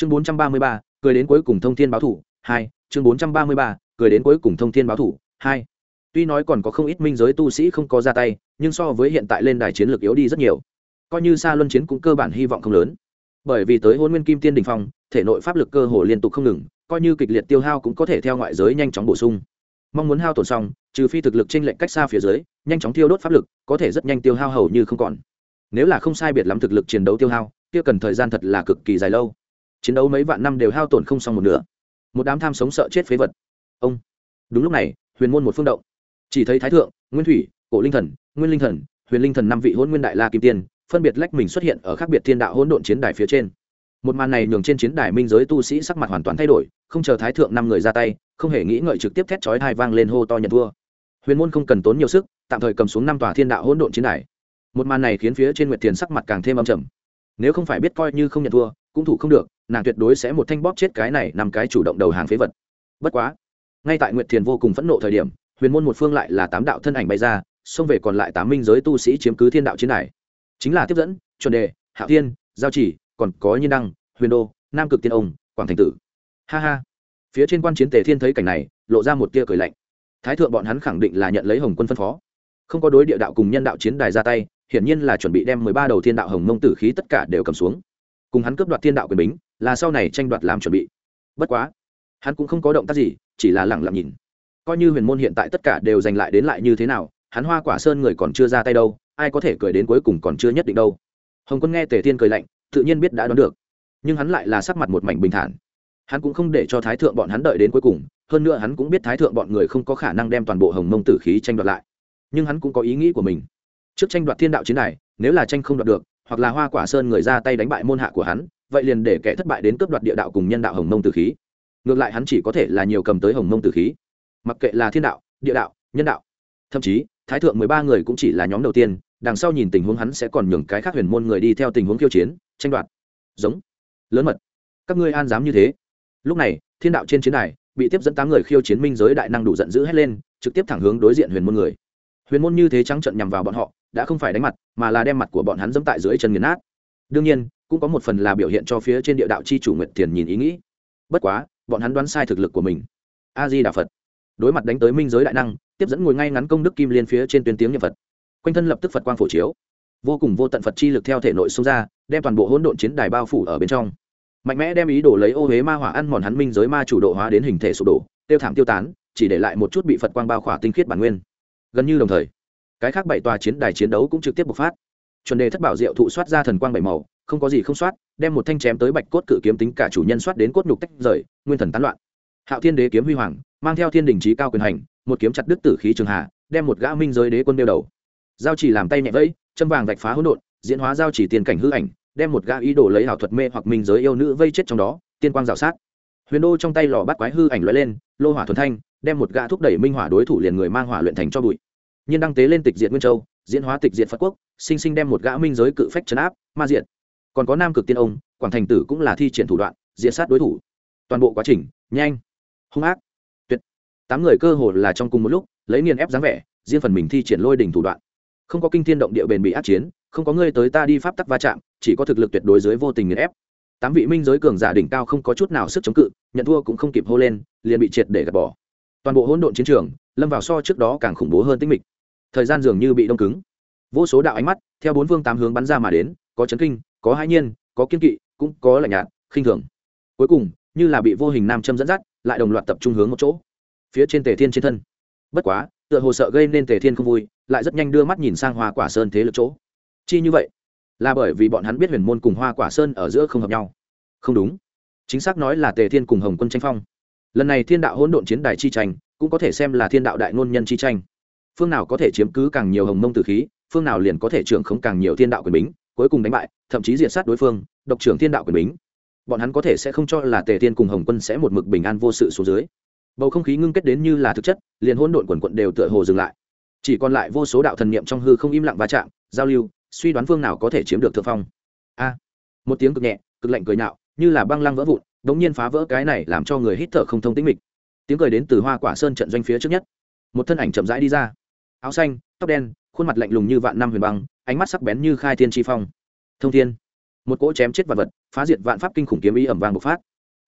chương bốn trăm ba mươi ba, cười đến cuối cùng thông thiên báo thủ, hai, chương bốn trăm ba mươi ba, cười đến cuối cùng thông thiên báo thủ, hai. Tuy nói còn có không ít minh giới tu sĩ không có ra tay, nhưng so với hiện tại lên đài chiến lược yếu đi rất nhiều. Coi như xa luân chiến cũng cơ bản hy vọng không lớn. Bởi vì tới hôn nguyên kim tiên đình phong, thể nội pháp lực cơ hồ liên tục không ngừng, coi như kịch liệt tiêu hao cũng có thể theo ngoại giới nhanh chóng bổ sung. Mong muốn hao tổn xong, trừ phi thực lực trên lệnh cách xa phía dưới, nhanh chóng tiêu đốt pháp lực, có thể rất nhanh tiêu hao hầu như không còn. Nếu là không sai biệt lắm thực lực chiến đấu tiêu hao, kia cần thời gian thật là cực kỳ dài lâu chiến đấu mấy vạn năm đều hao tổn không xong một nửa. Một đám tham sống sợ chết phế vật. Ông. Đúng lúc này, huyền môn một phương động. Chỉ thấy thái thượng, nguyên thủy, cổ linh thần, nguyên linh thần, huyền linh thần năm vị hôn nguyên đại la kim tiên, phân biệt lách mình xuất hiện ở khác biệt thiên đạo hỗn độn chiến đài phía trên. Một màn này nhường trên chiến đài minh giới tu sĩ sắc mặt hoàn toàn thay đổi, không chờ thái thượng năm người ra tay, không hề nghĩ ngợi trực tiếp thét chói hai vang lên hô to nhận thua. Huyền môn không cần tốn nhiều sức, tạm thời cầm xuống năm tòa thiên đạo hỗn độn chiến đài. Một màn này khiến phía trên nguyệt thiền sắc mặt càng thêm âm trầm. Nếu không phải biết coi như không nhận thua, cũng thủ không được nàng tuyệt đối sẽ một thanh bóp chết cái này nằm cái chủ động đầu hàng phế vật. Bất quá, ngay tại nguyệt thiền vô cùng phẫn nộ thời điểm, huyền môn một phương lại là tám đạo thân ảnh bay ra, xông về còn lại tám minh giới tu sĩ chiếm cứ thiên đạo chiến đài. Chính là tiếp dẫn, chuẩn đề hạ thiên, giao chỉ, còn có nhiên đăng, huyền đô, nam cực tiên ông, quảng thành tử. Ha ha. Phía trên quan chiến tề thiên thấy cảnh này, lộ ra một tia cười lạnh. Thái thượng bọn hắn khẳng định là nhận lấy hồng quân phân phó. Không có đối địa đạo cùng nhân đạo chiến đài ra tay, hiển nhiên là chuẩn bị đem mười ba đầu thiên đạo hồng mông tử khí tất cả đều cầm xuống. Cùng hắn cướp đoạt thiên đạo quyền bính là sau này tranh đoạt làm chuẩn bị. Bất quá, hắn cũng không có động tác gì, chỉ là lẳng lặng nhìn. Coi như huyền môn hiện tại tất cả đều giành lại đến lại như thế nào, hắn hoa quả sơn người còn chưa ra tay đâu, ai có thể cười đến cuối cùng còn chưa nhất định đâu. Hồng quân nghe tề thiên cười lạnh, tự nhiên biết đã đoán được. Nhưng hắn lại là sắc mặt một mảnh bình thản. Hắn cũng không để cho thái thượng bọn hắn đợi đến cuối cùng, hơn nữa hắn cũng biết thái thượng bọn người không có khả năng đem toàn bộ hồng mông tử khí tranh đoạt lại. Nhưng hắn cũng có ý nghĩ của mình. Trước tranh đoạt thiên đạo chiến này nếu là tranh không đoạt được, hoặc là hoa quả sơn người ra tay đánh bại môn hạ của hắn vậy liền để kẻ thất bại đến cướp đoạt địa đạo cùng nhân đạo hồng mông tử khí. Ngược lại hắn chỉ có thể là nhiều cầm tới hồng mông tử khí. Mặc kệ là thiên đạo, địa đạo, nhân đạo, thậm chí, thái thượng mười ba người cũng chỉ là nhóm đầu tiên, đằng sau nhìn tình huống hắn sẽ còn nhường cái khác huyền môn người đi theo tình huống khiêu chiến, tranh đoạt. Giống. Lớn mật. Các ngươi an dám như thế. Lúc này, thiên đạo trên chiến đài, bị tiếp dẫn tám người khiêu chiến minh giới đại năng đủ giận dữ hét lên, trực tiếp thẳng hướng đối diện huyền môn người. Huyền môn như thế trắng trận nhằm vào bọn họ, đã không phải đánh mặt, mà là đem mặt của bọn hắn dẫm tại dưới chân nghiền nát đương nhiên, cũng có một phần là biểu hiện cho phía trên địa đạo chi chủ nguyệt thiền nhìn ý nghĩ. Bất quá, bọn hắn đoán sai thực lực của mình. A di đà phật đối mặt đánh tới minh giới đại năng, tiếp dẫn ngồi ngay ngắn công đức kim liên phía trên tuyến tiếng nhật phật. Quanh thân lập tức phật quang phổ chiếu. Vô cùng vô tận phật chi lực theo thể nội xông ra, đem toàn bộ hỗn độn chiến đài bao phủ ở bên trong. Mạnh mẽ đem ý đồ lấy ô huế ma hỏa ăn mòn hắn minh giới ma chủ độ hóa đến hình thể sụp đổ, tiêu thảm tiêu tán, chỉ để lại một chút bị phật quang bao khỏa tinh khiết bản nguyên. Gần như đồng thời, cái khác bảy tòa chiến đài chiến đấu cũng trực tiếp bộc phát chuẩn đề thất bảo diệu thụ soát ra thần quang bảy màu, không có gì không soát, đem một thanh chém tới bạch cốt cự kiếm tính cả chủ nhân soát đến cốt nhục tách rời, nguyên thần tán loạn. Hạo thiên đế kiếm huy hoàng, mang theo thiên đình trí cao quyền hành, một kiếm chặt đứt tử khí trường hạ, đem một gã minh giới đế quân đeo đầu. Giao chỉ làm tay nhẹ vẫy, châm vàng vạch phá hỗn độn, diễn hóa giao chỉ tiền cảnh hư ảnh, đem một gã ý đồ lấy ảo thuật mê hoặc minh giới yêu nữ vây chết trong đó, tiên quang rào sát. Huyền đô trong tay lò bắt quái hư ảnh lóe lên, lô hỏa thuần thanh, đem một gã thúc đẩy minh hỏa đối thủ liền người mang hỏa luyện thành cho bụi. Nhiên đăng tế lên tịch diệt nguyên châu diễn hóa tịch diệt phật quốc, sinh sinh đem một gã minh giới cự phách chấn áp, ma diệt. Còn có nam cực tiên ông, quảng thành tử cũng là thi triển thủ đoạn, diệt sát đối thủ. Toàn bộ quá trình, nhanh, hung ác, tuyệt. Tám người cơ hồ là trong cùng một lúc, lấy niên ép dáng vẻ, riêng phần mình thi triển lôi đỉnh thủ đoạn. Không có kinh thiên động địa bền bị át chiến, không có ngươi tới ta đi pháp tắc va chạm, chỉ có thực lực tuyệt đối dưới vô tình nghiền ép. Tám vị minh giới cường giả đỉnh cao không có chút nào sức chống cự, nhận thua cũng không kịp hô lên, liền bị triệt để gạt bỏ. Toàn bộ hỗn độn chiến trường, lâm vào so trước đó càng khủng bố hơn tinh mịch thời gian dường như bị đông cứng. Vô số đạo ánh mắt theo bốn phương tám hướng bắn ra mà đến, có chấn kinh, có hãi nhiên, có kiên kỵ, cũng có lạnh nhạt, khinh thường. Cuối cùng, như là bị vô hình nam châm dẫn dắt, lại đồng loạt tập trung hướng một chỗ. Phía trên tề thiên trên thân. Bất quá, tựa hồ sợ gây nên tề thiên không vui, lại rất nhanh đưa mắt nhìn sang hoa quả sơn thế lực chỗ. Chi như vậy, là bởi vì bọn hắn biết huyền môn cùng hoa quả sơn ở giữa không hợp nhau. Không đúng. Chính xác nói là tề thiên cùng hồng quân tranh phong. Lần này thiên đạo hỗn độn chiến đài chi tranh, cũng có thể xem là thiên đạo đại ngôn nhân chi tranh phương nào có thể chiếm cứ càng nhiều hồng mông tử khí, phương nào liền có thể trưởng không càng nhiều thiên đạo quyền bính, cuối cùng đánh bại, thậm chí diệt sát đối phương, độc trưởng thiên đạo quyền bính. Bọn hắn có thể sẽ không cho là tề thiên cùng hồng quân sẽ một mực bình an vô sự xuống dưới. Bầu không khí ngưng kết đến như là thực chất, liền hỗn độn quần quận đều tựa hồ dừng lại. Chỉ còn lại vô số đạo thần niệm trong hư không im lặng va chạm, giao lưu, suy đoán phương nào có thể chiếm được thượng phong. A! À, một tiếng cực nhẹ, cực lạnh cười nhạo, như là băng lăng vỡ vụn, đống nhiên phá vỡ cái này làm cho người hít thở không thông tĩnh mịch. Tiếng cười đến từ hoa quả sơn trận doanh phía trước nhất. Một thân ảnh chậm rãi đi ra áo xanh, tóc đen, khuôn mặt lạnh lùng như vạn năm huyền băng, ánh mắt sắc bén như khai thiên tri phong. Thông thiên. Một cỗ chém chết vật vật, phá diệt vạn pháp kinh khủng kiếm ý ẩm vàng bộc phát.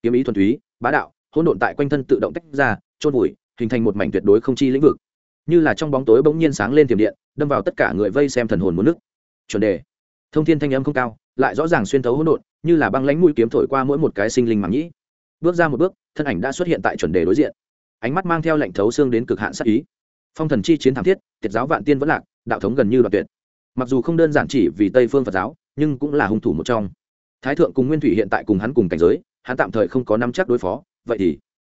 Kiếm ý thuần túy, bá đạo, hỗn độn tại quanh thân tự động tách ra trôn vùi, hình thành một mảnh tuyệt đối không chi lĩnh vực. Như là trong bóng tối bỗng nhiên sáng lên tiềm điện, đâm vào tất cả người vây xem thần hồn muốn nước. Chuẩn đề. Thông thiên thanh âm không cao, lại rõ ràng xuyên thấu hỗn độn, như là băng lãnh mũi kiếm thổi qua mỗi một cái sinh linh màng nhĩ. Bước ra một bước, thân ảnh đã xuất hiện tại chuẩn đề đối diện. Ánh mắt mang theo lệnh thấu xương đến cực hạn sắc ý phong thần chi chiến thảm thiết, tiệt giáo vạn tiên vẫn lạc, đạo thống gần như đoạn tuyệt. Mặc dù không đơn giản chỉ vì tây phương phật giáo, nhưng cũng là hung thủ một trong. Thái thượng cùng nguyên thủy hiện tại cùng hắn cùng cảnh giới, hắn tạm thời không có năm chắc đối phó, vậy thì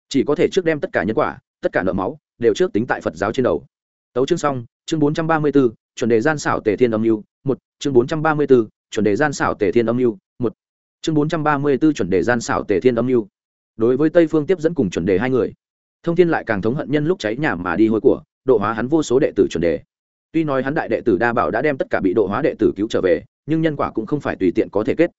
chỉ có thể trước đem tất cả nhân quả, tất cả nợ máu, đều trước tính tại phật giáo trên đầu. Tấu chương xong, chương bốn trăm ba mươi b ố chuẩn đề gian xảo tề thiên âm mưu, một, chương bốn trăm ba mươi b ố chuẩn đề gian xảo tề thiên âm mưu, một, chương bốn trăm ba mươi b ố chuẩn đề gian xảo tề thiên âm mưu. Đối với tây phương tiếp dẫn cùng chuẩn đề hai người, thông thiên lại càng thống hận nhân lúc cháy nhà mà đi hôi của độ hóa hắn vô số đệ tử chuẩn đề. Tuy nói hắn đại đệ tử đa bảo đã đem tất cả bị độ hóa đệ tử cứu trở về nhưng nhân quả cũng không phải tùy tiện có thể kết.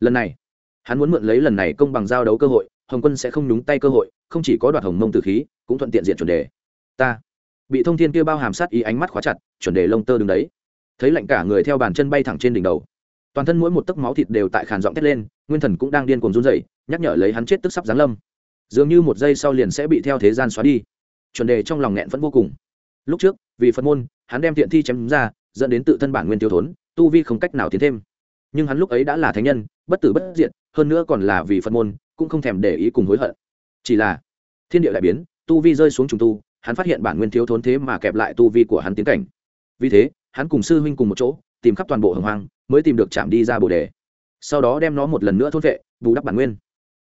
Lần này hắn muốn mượn lấy lần này công bằng giao đấu cơ hội hồng quân sẽ không nhúng tay cơ hội không chỉ có đoạt hồng mông tử khí cũng thuận tiện diện chuẩn đề. Ta bị thông thiên kia bao hàm sát ý ánh mắt khóa chặt chuẩn đề lông tơ đứng đấy. Thấy lạnh cả người theo bàn chân bay thẳng trên đỉnh đầu. Toàn thân mỗi một tấc máu thịt đều tại khàn giọng thét lên nguyên thần cũng đang điên cuồng run rẩy, nhắc nhở lấy hắn chết tức sắp giáng lâm. Dường như một giây sau liền sẽ bị theo thế gian xóa đi. Chuẩn đề trong lòng nghẹn vẫn vô cùng lúc trước, vì phật môn, hắn đem thiện thi chém ra, dẫn đến tự thân bản nguyên tiêu thốn, tu vi không cách nào tiến thêm. Nhưng hắn lúc ấy đã là thánh nhân, bất tử bất diện hơn nữa còn là vì phật môn, cũng không thèm để ý cùng hối hận. Chỉ là, thiên địa đại biến, tu vi rơi xuống trùng tu, hắn phát hiện bản nguyên thiếu thốn thế mà kẹp lại tu vi của hắn tiến cảnh. Vì thế, hắn cùng sư huynh cùng một chỗ, tìm khắp toàn bộ hồng hoang, mới tìm được chạm đi ra bồ đề. Sau đó đem nó một lần nữa thôn vệ bù đắp bản nguyên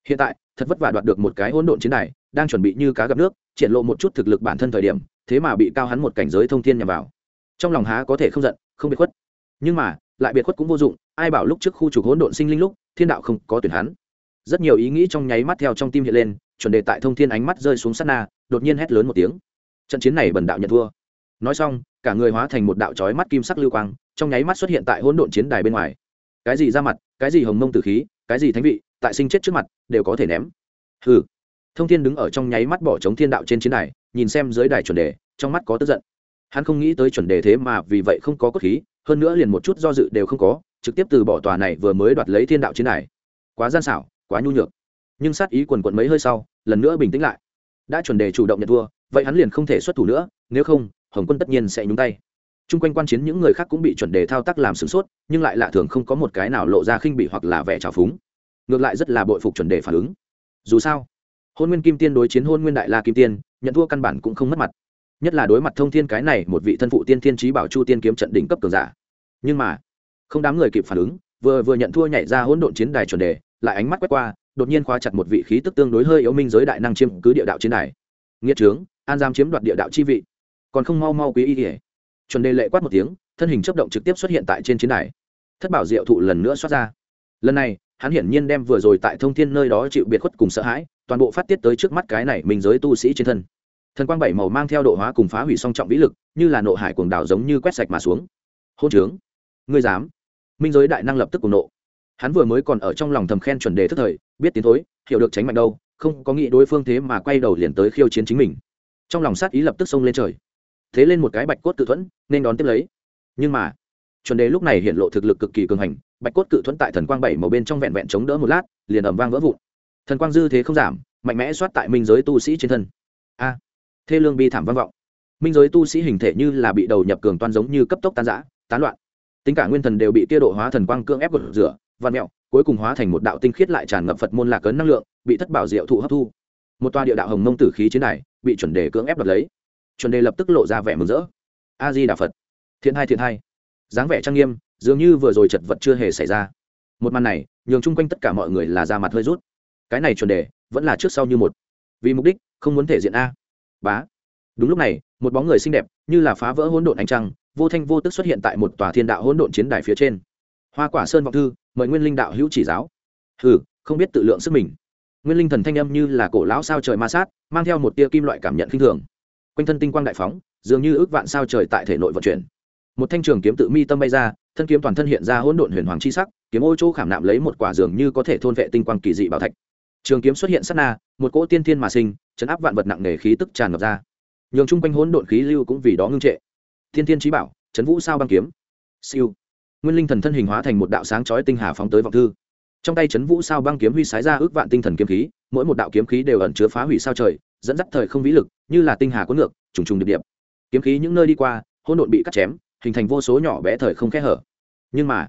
hiện tại, thật vất vả đoạt được một cái hỗn độn chiến đài, đang chuẩn bị như cá gặp nước, triển lộ một chút thực lực bản thân thời điểm, thế mà bị cao hắn một cảnh giới thông thiên nhằm vào. Trong lòng há có thể không giận, không biệt khuất. Nhưng mà, lại biệt khuất cũng vô dụng, ai bảo lúc trước khu trục hỗn độn sinh linh lúc, thiên đạo không có tuyển hắn. Rất nhiều ý nghĩ trong nháy mắt theo trong tim hiện lên, chuẩn đề tại thông thiên ánh mắt rơi xuống sát na, đột nhiên hét lớn một tiếng. Trận chiến này bần đạo nhận thua. Nói xong, cả người hóa thành một đạo trói mắt kim sắc lưu quang, trong nháy mắt xuất hiện tại hỗn độn chiến đài bên ngoài. Cái gì ra mặt, cái gì hồng mông tử khí, cái gì thánh vị tại sinh chết trước mặt, đều có thể ném. Hừ. Thông thiên đứng ở trong nháy mắt bỏ chống thiên đạo trên chiến đài, nhìn xem dưới đài chuẩn đề, trong mắt có tức giận. Hắn không nghĩ tới chuẩn đề thế mà vì vậy không có cốt khí, hơn nữa liền một chút do dự đều không có, trực tiếp từ bỏ tòa này vừa mới đoạt lấy thiên đạo chiến đài. Quá gian xảo, quá nhu nhược. Nhưng sát ý quần quận mấy hơi sau, lần nữa bình tĩnh lại. Đã chuẩn đề chủ động nhận thua, vậy hắn liền không thể xuất thủ nữa, nếu không, hồng quân tất nhiên sẽ nhúng tay. T r u n g quanh quan chiến những người khác cũng bị chuẩn đề thao tác làm sửng sốt, nhưng lại lạ thường không có một cái nào lộ ra khinh bị hoặc là vẻ trào phúng ngược lại rất là bội phục chuẩn đề phản ứng. Dù sao, hôn nguyên kim tiên đối chiến hôn nguyên đại la kim tiên, nhận thua căn bản cũng không mất mặt. Nhất là đối mặt thông thiên cái này một vị thân phụ tiên thiên trí bảo chu tiên kiếm trận đỉnh cấp cường giả. Nhưng mà, không đám người kịp phản ứng, vừa vừa nhận thua nhảy ra hỗn độn chiến đài chuẩn đề, lại ánh mắt quét qua, đột nhiên khóa chặt một vị khí tức tương đối hơi yếu minh giới đại năng chiếm cứ địa đạo chiến đài. Nghĩa trướng, an giam chiếm đoạt địa đạo chi vị. Còn không mau mau quý y kể chuẩn đề lệ quát một tiếng, thân hình chấp động trực tiếp xuất hiện tại trên chiến đài. Thất bảo diệu thụ lần nữa xuất ra lần này, hắn hiển nhiên đem vừa rồi tại thông thiên nơi đó chịu biệt khuất cùng sợ hãi, toàn bộ phát tiết tới trước mắt cái này minh giới tu sĩ trên thân. Thần quang bảy màu mang theo độ hóa cùng phá hủy song trọng vĩ lực, như là nộ hải cuồng đảo giống như quét sạch mà xuống. Hôn trướng. Ngươi dám. Minh giới đại năng lập tức cùng nộ. Hắn vừa mới còn ở trong lòng thầm khen chuẩn đề thức thời, biết tiến thối, hiểu được tránh mạnh đâu, không có nghĩ đối phương thế mà quay đầu liền tới khiêu chiến chính mình. Trong lòng sát ý lập tức xông lên trời. Thế lên một cái bạch cốt tự thuẫn, nên đón tiếp lấy. Nhưng mà, chuẩn đề lúc này hiện lộ thực lực cực kỳ cường hành bạch cốt cự thuẫn tại thần quang bảy màu bên trong vẹn vẹn chống đỡ một lát, liền ẩm vang vỡ vụn. Thần quang dư thế không giảm, mạnh mẽ soát tại minh giới tu sĩ trên thân. A! Thê lương bi thảm vang vọng. Minh giới tu sĩ hình thể như là bị đầu nhập cường toan giống như cấp tốc tan giã tán loạn. Tính cả nguyên thần đều bị tiêu độ hóa thần quang cưỡng ép vật rửa văn mẹo, cuối cùng hóa thành một đạo tinh khiết lại tràn ngập phật môn lạc ấn năng lượng, bị thất bảo diệu thụ hấp thu. Một toa địa đạo hồng mông tử khí chiến này bị chuẩn đề cưỡng ép đoạt lấy. Chuẩn đề lập tức lộ ra vẻ mừng rỡ. A di đà phật. Thiện hai thiện hai. Dáng vẻ trang nghiêm dường như vừa rồi chật vật chưa hề xảy ra. Một màn này, nhường chung quanh tất cả mọi người là ra mặt hơi rút. Cái này chuẩn đề, vẫn là trước sau như một. Vì mục đích, không muốn thể diện a. Bá. Đúng lúc này, một bóng người xinh đẹp, như là phá vỡ hỗn độn ánh trăng, vô thanh vô tức xuất hiện tại một tòa thiên đạo hỗn độn chiến đài phía trên. Hoa quả sơn vọng thư, mời nguyên linh đạo hữu chỉ giáo. Hừ, không biết tự lượng sức mình. Nguyên linh thần thanh âm như là cổ lão sao trời ma sát, mang theo một tia kim loại cảm nhận khinh thường. Quanh thân tinh quang đại phóng, dường như ước vạn sao trời tại thể nội vận chuyển một thanh trường kiếm tự mi tâm bay ra, thân kiếm toàn thân hiện ra hỗn độn huyền hoàng chi sắc, kiếm ô chỗ khảm nạm lấy một quả dường như có thể thôn vệ tinh quang kỳ dị bảo thạch. Trường kiếm xuất hiện sát na, một cỗ tiên thiên mà sinh, chấn áp vạn vật nặng nề khí tức tràn ngập ra. Nhường chung quanh hỗn độn khí lưu cũng vì đó ngưng trệ. Thiên thiên trí bảo, chấn vũ sao băng kiếm. Siêu. Nguyên linh thần thân hình hóa thành một đạo sáng chói tinh hà phóng tới vọng thư. Trong tay chấn vũ sao băng kiếm huy sái ra ước vạn tinh thần kiếm khí, mỗi một đạo kiếm khí đều ẩn chứa phá hủy sao trời, dẫn dắt thời không vĩ lực, như là tinh hà cuốn ngược, trùng trùng điệp điệp. Kiếm khí những nơi đi qua, hỗn độn bị cắt chém hình thành vô số nhỏ bé thời không kẽ hở. Nhưng mà,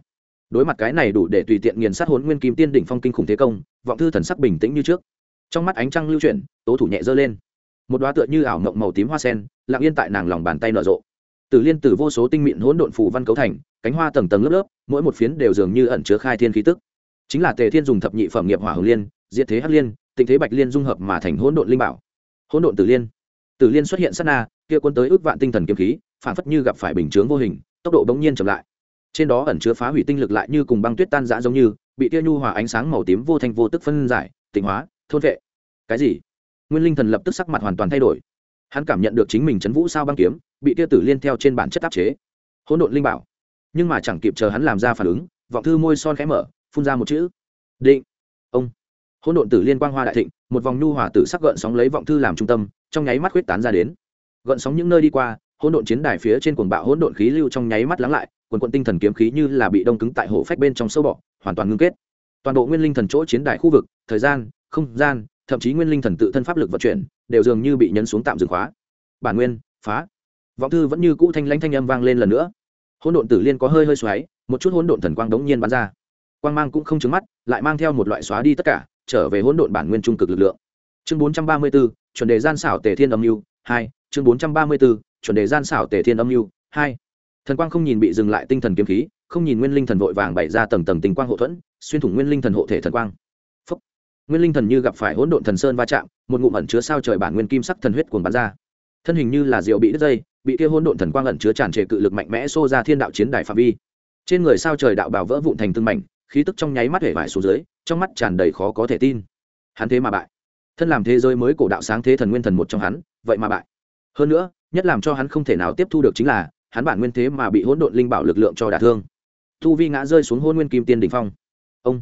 đối mặt cái này đủ để tùy tiện nghiền sát hỗn nguyên kim tiên đỉnh phong kinh khủng thế công, vọng thư thần sắc bình tĩnh như trước. Trong mắt ánh trăng lưu chuyển, tố thủ nhẹ dơ lên. Một đoá tựa như ảo mộng màu tím hoa sen, lặng yên tại nàng lòng bàn tay nở rộ. Từ liên từ vô số tinh mịn hỗn độn phủ văn cấu thành, cánh hoa tầng tầng lớp lớp, mỗi một phiến đều dường như ẩn chứa khai thiên khí tức. Chính là tề thiên dùng thập nhị phẩm nghiệp hỏa hồng liên, diệt thế hắc liên, tịnh thế bạch liên dung hợp mà thành hỗn độn linh bảo. Hỗn độn tử liên. Tử liên xuất hiện sát na, kia quân tới ước vạn tinh thần kiếm khí phản phất như gặp phải bình chướng vô hình, tốc độ bỗng nhiên chậm lại. Trên đó ẩn chứa phá hủy tinh lực lại như cùng băng tuyết tan rã giống như, bị tia nhu hòa ánh sáng màu tím vô thanh vô tức phân giải, tịnh hóa, thôn vệ. Cái gì? Nguyên linh thần lập tức sắc mặt hoàn toàn thay đổi. Hắn cảm nhận được chính mình chấn vũ sao băng kiếm, bị tia tử liên theo trên bản chất áp chế. Hỗn độn linh bảo. Nhưng mà chẳng kịp chờ hắn làm ra phản ứng, vọng thư môi son khẽ mở, phun ra một chữ. Định. Ông. Hỗn độn tử liên quang hoa đại thịnh, một vòng nhu hòa tử sắc gợn sóng lấy vọng thư làm trung tâm, trong nháy mắt huyết tán ra đến. Gợn sóng những nơi đi qua hỗn độn chiến đài phía trên cuồng bạo hỗn độn khí lưu trong nháy mắt lắng lại quần quận tinh thần kiếm khí như là bị đông cứng tại hổ phách bên trong sâu bọ hoàn toàn ngưng kết. Toàn bộ nguyên linh thần chỗ chiến đài khu vực thời gian không gian thậm chí nguyên linh thần tự thân pháp lực vận chuyển đều dường như bị nhấn xuống tạm dừng khóa. Bản nguyên phá. Vọng thư vẫn như cũ thanh lãnh thanh âm vang lên lần nữa. Hỗn độn tử liên có hơi hơi xoáy một chút hỗn độn thần quang đống nhiên bắn ra. Quang mang cũng không trứng mắt lại mang theo một loại xóa đi tất cả trở về hỗn độn bản nguyên trung cực lực lượng. Chương 434, chuẩn đề gian xảo tề thiên âm lưu hai chương 434, chuẩn đề gian xảo tề thiên âm mưu. Hai, thần quang không nhìn bị dừng lại tinh thần kiếm khí, không nhìn nguyên linh thần vội vàng bày ra tầng tầng tình quang hộ thuẫn, xuyên thủng nguyên linh thần hộ thể thần quang. Phúc. nguyên linh thần như gặp phải hỗn độn thần sơn va chạm, một ngụm ẩn chứa sao trời bản nguyên kim sắc thần huyết cuồng bắn ra. Thân hình như là rượu bị đứt dây, bị kia hỗn độn thần quang ẩn chứa tràn trề cự lực mạnh mẽ xô ra thiên đạo chiến đài phạm vi. Trên người sao trời đạo bào vỡ vụn thành tương mảnh, khí tức trong nháy mắt hể vải xuống dưới, trong mắt tràn đầy khó có thể tin. Hắn thế mà bại. Thân làm thế giới mới cổ đạo sáng thế thần nguyên thần một trong hắn, vậy mà bại. Hơn nữa nhất làm cho hắn không thể nào tiếp thu được chính là, hắn bản nguyên thế mà bị hỗn độn linh bảo lực lượng cho đả thương. Thu vi ngã rơi xuống hôn nguyên kim tiên đỉnh phong. Ông!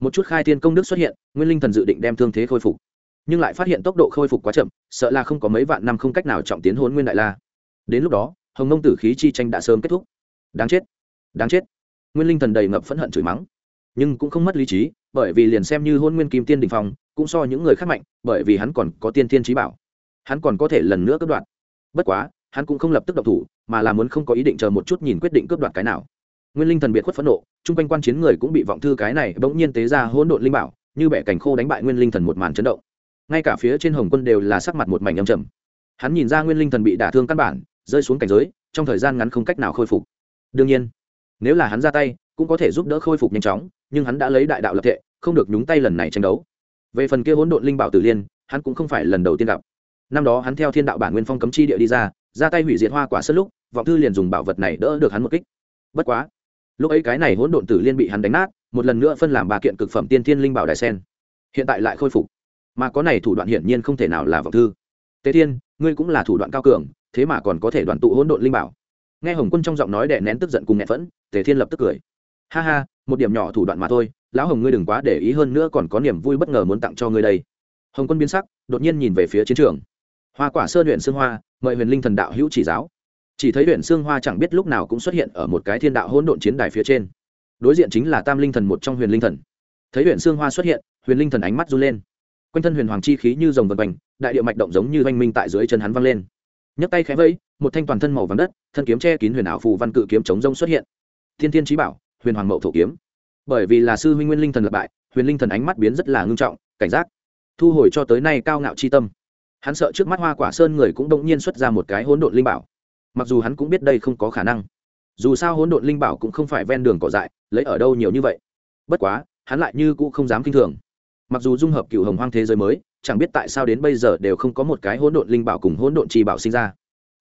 Một chút khai thiên công đức xuất hiện, nguyên linh thần dự định đem thương thế khôi phục. Nhưng lại phát hiện tốc độ khôi phục quá chậm, sợ là không có mấy vạn năm không cách nào trọng tiến hôn nguyên đại la. Đến lúc đó, hồng nông tử khí chi tranh đã sớm kết thúc. Đáng chết! Đáng chết! Nguyên linh thần đầy ngập phẫn hận chửi mắng. Nhưng cũng không mất lý trí, bởi vì liền xem như hôn nguyên kim tiên đình phong, cũng so những người khác mạnh, bởi vì hắn còn có tiên Thiên trí bảo. Hắn còn có thể lần nữa cướp đoạt bất quá, hắn cũng không lập tức độc thủ, mà là muốn không có ý định chờ một chút nhìn quyết định cướp đoạt cái nào. Nguyên linh thần biệt khuất phẫn nộ, chung quanh quan chiến người cũng bị vọng thư cái này bỗng nhiên tế ra hỗn độn linh bảo, như bẻ cảnh khô đánh bại nguyên linh thần một màn chấn động. Ngay cả phía trên hồng quân đều là sắc mặt một mảnh âm trầm. Hắn nhìn ra nguyên linh thần bị đả thương căn bản, rơi xuống cảnh giới, trong thời gian ngắn không cách nào khôi phục. Đương nhiên, nếu là hắn ra tay, cũng có thể giúp đỡ khôi phục nhanh chóng, nhưng hắn đã lấy đại đạo lập thệ không được nhúng tay lần này tranh đấu. Về phần kia hỗn độn linh bảo tử liên, hắn cũng không phải lần đầu tiên gặp năm đó hắn theo thiên đạo bản nguyên phong cấm chi địa đi ra ra tay hủy diệt hoa quả sân lúc, vọng thư liền dùng bảo vật này đỡ được hắn một kích. Bất quá, lúc ấy cái này hỗn độn tử liên bị hắn đánh nát, một lần nữa phân làm ba kiện cực phẩm tiên thiên linh bảo đại sen. Hiện tại lại khôi phục. Mà có này thủ đoạn hiển nhiên không thể nào là vọng thư. Tế thiên, ngươi cũng là thủ đoạn cao cường, thế mà còn có thể đoàn tụ hỗn độn linh bảo. Nghe hồng quân trong giọng nói đè nén tức giận cùng nhẹ phẫn, tề thiên lập tức cười. Ha ha, một điểm nhỏ thủ đoạn mà thôi, lão hồng ngươi đừng quá để ý hơn nữa còn có niềm vui bất ngờ muốn tặng cho ngươi đây. Hồng quân biến sắc, đột nhiên nhìn về phía chiến trường hoa quả sơn huyện sương hoa, mời huyền linh thần đạo hữu chỉ giáo. Chỉ thấy huyện sương hoa chẳng biết lúc nào cũng xuất hiện ở một cái thiên đạo hỗn độn chiến đài phía trên. Đối diện chính là tam linh thần một trong huyền linh thần. Thấy huyện sương hoa xuất hiện, huyền linh thần ánh mắt run lên. Quanh thân huyền hoàng chi khí như dòng vần quanh, đại địa mạch động giống như oanh minh tại dưới chân hắn văng lên. Nhấc tay khẽ vẫy, một thanh toàn thân màu vàng đất, thân kiếm che kín huyền ảo phù văn cự kiếm chống rông xuất hiện. Thiên thiên trí bảo, huyền hoàng mậu thổ kiếm. Bởi vì là sư huynh nguyên linh thần lập bại, huyền linh thần ánh mắt biến rất là ngưng trọng, cảnh giác, thu hồi cho tới nay cao ngạo chi tâm hắn sợ trước mắt hoa quả sơn người cũng đông nhiên xuất ra một cái hỗn độn linh bảo. Mặc dù hắn cũng biết đây không có khả năng. Dù sao hỗn độn linh bảo cũng không phải ven đường cỏ dại, lấy ở đâu nhiều như vậy. Bất quá, hắn lại như cũng không dám kinh thường. Mặc dù dung hợp cựu hồng hoang thế giới mới, chẳng biết tại sao đến bây giờ đều không có một cái hỗn độn linh bảo cùng hỗn độn trì bảo sinh ra.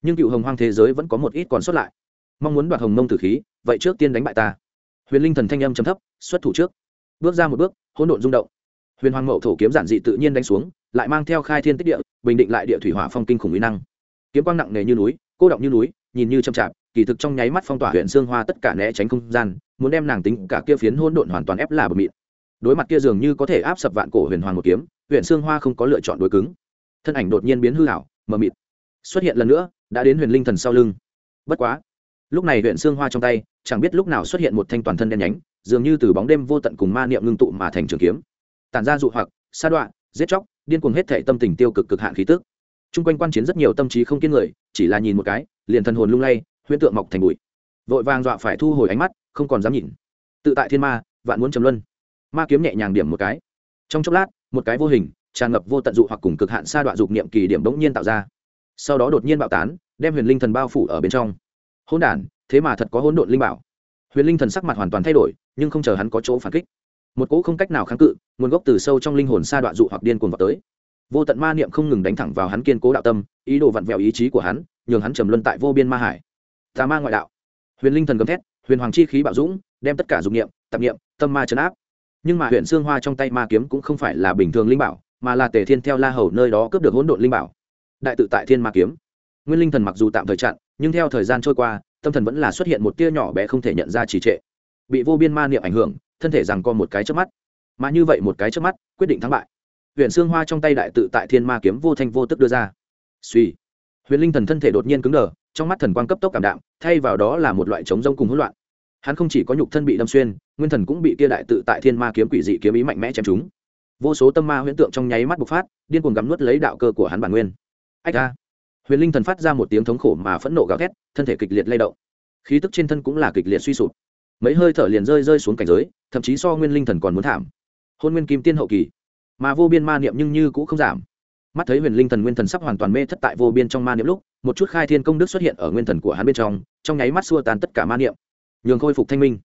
Nhưng cựu hồng hoang thế giới vẫn có một ít còn sót lại. Mong muốn đoạt hồng mông tử khí, vậy trước tiên đánh bại ta. Huyền linh thần thanh âm chấm thấp, xuất thủ trước. Bước ra một bước, hỗn độn rung động. Huyền hoàng mậu thổ kiếm giản dị tự nhiên đánh xuống lại mang theo khai thiên tích địa, bình định lại địa thủy hỏa phong kinh khủng uy năng. Kiếm quang nặng nề như núi, cô động như núi, nhìn như chậm chạp, kỳ thực trong nháy mắt phong tỏa huyện xương hoa tất cả né tránh không gian, muốn đem nàng tính cả kia phiến hỗn độn hoàn toàn ép là bờ mịn. Đối mặt kia dường như có thể áp sập vạn cổ huyền hoàng một kiếm, huyện xương hoa không có lựa chọn đối cứng. Thân ảnh đột nhiên biến hư hảo mờ mịt. Xuất hiện lần nữa, đã đến huyền linh thần sau lưng. Bất quá, lúc này huyện xương hoa trong tay, chẳng biết lúc nào xuất hiện một thanh toàn thân đen nhánh, dường như từ bóng đêm vô tận cùng ma niệm ngưng tụ mà thành trường kiếm. Tản ra dụ hoặc, sa đoạn giết chóc điên cuồng hết thảy tâm tình tiêu cực cực hạn khí tức. Chung quanh quan chiến rất nhiều tâm trí không kiên người, chỉ là nhìn một cái, liền thần hồn lung lay, huyễn tượng mọc thành bụi. Vội vàng dọa phải thu hồi ánh mắt, không còn dám nhìn. Tự tại thiên ma, vạn muốn trầm luân. Ma kiếm nhẹ nhàng điểm một cái. Trong chốc lát, một cái vô hình, tràn ngập vô tận dụ hoặc cùng cực hạn sa đoạn dục niệm kỳ điểm bỗng nhiên tạo ra. Sau đó đột nhiên bạo tán, đem huyền linh thần bao phủ ở bên trong. Hỗn đản, thế mà thật có hỗn độn linh bảo. Huyền linh thần sắc mặt hoàn toàn thay đổi, nhưng không chờ hắn có chỗ phản kích một cỗ không cách nào kháng cự, nguồn gốc từ sâu trong linh hồn sa đoạn dụ hoặc điên cuồng vào tới. Vô tận ma niệm không ngừng đánh thẳng vào hắn kiên cố đạo tâm, ý đồ vặn vẹo ý chí của hắn, nhường hắn trầm luân tại vô biên ma hải. Tà ma ngoại đạo. Huyền linh thần gầm thét, huyền hoàng chi khí bạo dũng, đem tất cả dục niệm, tạp niệm, tâm ma chấn áp. Nhưng mà huyện xương hoa trong tay ma kiếm cũng không phải là bình thường linh bảo, mà là tề thiên theo la hầu nơi đó cướp được hỗn độn linh bảo. Đại tự tại thiên ma kiếm. Nguyên linh thần mặc dù tạm thời chặn, nhưng theo thời gian trôi qua, tâm thần vẫn là xuất hiện một tia nhỏ bé không thể nhận ra trì trệ. Bị vô biên ma niệm ảnh hưởng thân thể rằng co một cái trước mắt. Mà như vậy một cái trước mắt, quyết định thắng bại. Huyện xương hoa trong tay đại tự tại thiên ma kiếm vô thanh vô tức đưa ra. Suy huyền linh thần thân thể đột nhiên cứng đờ, trong mắt thần quang cấp tốc cảm đạm, thay vào đó là một loại trống rông cùng hỗn loạn. Hắn không chỉ có nhục thân bị đâm xuyên, nguyên thần cũng bị kia đại tự tại thiên ma kiếm quỷ dị kiếm ý mạnh mẽ chém chúng vô số tâm ma huyễn tượng trong nháy mắt bộc phát, điên cuồng gắm nuốt lấy đạo cơ của hắn bản nguyên. Ách ra huyền linh thần phát ra một tiếng thống khổ mà phẫn nộ gào thét, thân thể kịch liệt lay động. Khí tức trên thân cũng là kịch liệt suy sụp mấy hơi thở liền rơi rơi xuống cảnh giới, thậm chí so nguyên linh thần còn muốn thảm. Hôn nguyên kim tiên hậu kỳ, mà vô biên ma niệm nhưng như cũng không giảm. Mắt thấy huyền linh thần nguyên thần sắp hoàn toàn mê thất tại vô biên trong ma niệm lúc, một chút khai thiên công đức xuất hiện ở nguyên thần của hắn bên trong trong nháy mắt xua tan tất cả ma niệm. Nhường khôi phục thanh minh.